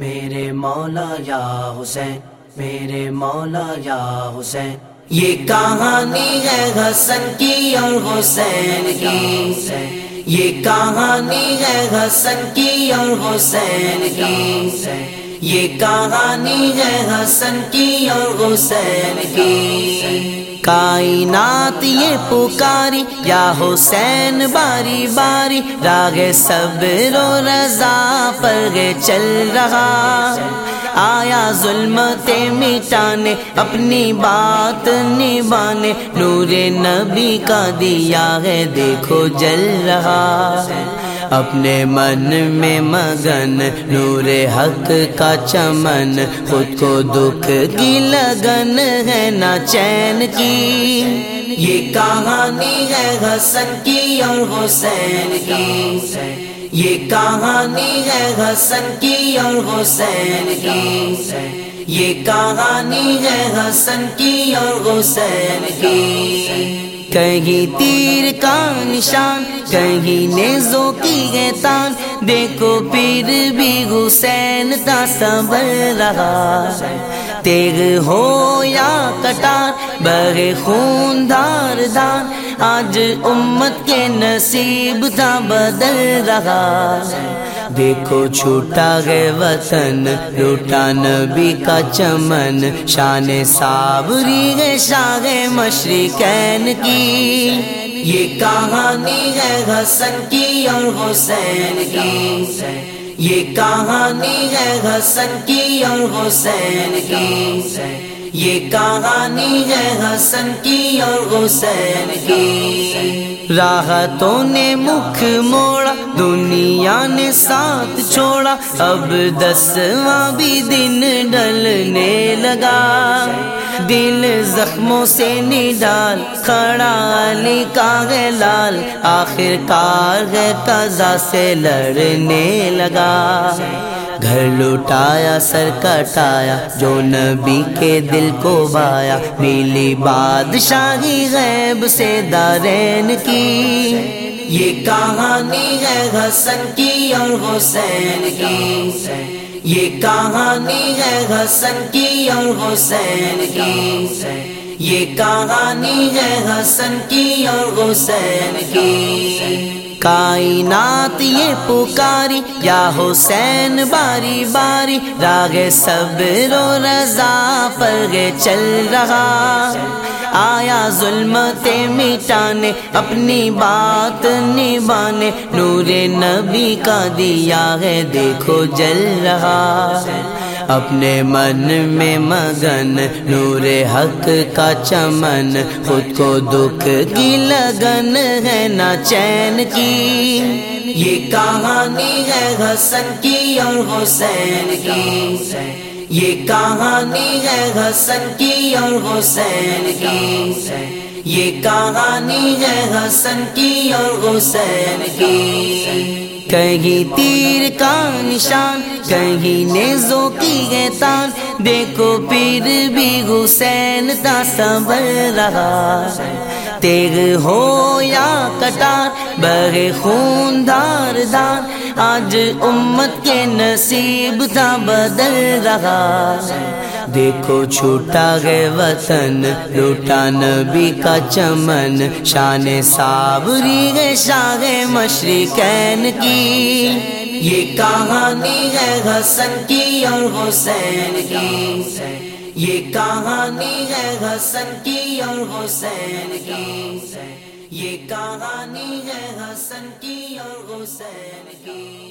میرے مولا یا حسین، میرے مولا یا حسین۔ یہ کہانی ہے حسن کی اور حسین کی۔ یہ کہانی ہے حسن کی اور حسین کی۔ یہ کہانی ہے حسن کی اور حسین کی۔ کائنات یہ پکاری، یا حسین باری باری۔ راگ صبر و رضا پر گے چل رہا۔ آیا ظلمت مٹانے، اپنی بات نبانے نور نبی کا دیا ہے، دیکھو جل رہا۔ اپنے من میں مگن، نور حق کا چمن، خود کو دکھ کی لگن ہے نا چین کی۔ یہ کہانی ہے حسن کی اور حسین کی۔ یہ کہانی ہے حسن کی اور حسین کی۔ یہ کہانی ہے حسن کی اور حسین کی۔ کہیں تیر کا نشان، کہیں نیزوں کی ہے تان دیکھو پھر بھی حسین تا صبر رہا۔ تیغ ہو یا کٹار بڑے خون دار دار آج امت کے نصیب تھا، بدل رہا۔ دیکھو چھوٹا گئے وطن، لوٹا نبی کا چمن۔ شان صابری گئے شاہ مشرقین کی۔ یہ کہانی ہے حسن کی اور حسین کی۔ یہ کہانی ہے حسن کی اور حسین کی۔ یہ کہانی ہے حسن کی اور حسین کی۔ راحتوں نے مکھ موڑا، دنیا نے ساتھ چھوڑا۔ اب دسواں بھی دن ڈلنے لگا۔ دل زخموں سے نڈال، کھڑا علی کا ہے لال۔ آخر کار ہے قضا سے لڑنے لگا۔ گھر لوٹایا، سر کٹایا، جو نبی کے دل کو بایا۔ میلی بادشاہی غیب سے دارین کی۔ یہ کہانی ہے حسن کی اور حسین کی۔ یہ کہانی ہے حسن کی اور حسین کی۔ یہ کہانی ہے حسن کی اور حسین کی۔ کائنات یہ پکاری، یا حسین باری باری، راگ صبر و رضا پر گے چل رہا۔ آیا ظلمت مٹانے، اپنی بات نبانے نور نبی کا دیا ہے، دیکھو جل رہا۔ اپنے من میں مگن، نور حق کا چمن، خود کو دکھ کی لگن ہے نا چین کی۔ یہ کہانی ہے حسن کی اور حسین کی۔ یہ کہانی ہے حسن کی اور حسین کی۔ یہ کہانی ہے حسن کی اور حسین کی۔ کہیں تیر کا نشان، کہیں نیزوں کی ہے دیکھو پھر بھی حسین تا صبر رہا۔ تیغ ہو یا کٹار بڑے خون دار دار آج امت کے نصیب تھا بدل رہا۔ دیکھو چھوٹا گئے وطن، لوٹا نبی کا چمن۔ شان صابری گئے شاہ مشرقین کی۔ یہ کہانی ہے حسن کی اور حسین کی۔ یہ کہانی ہے حسن کی اور حسین کی۔ یہ کہانی ہے حسن کی اور حسین کی۔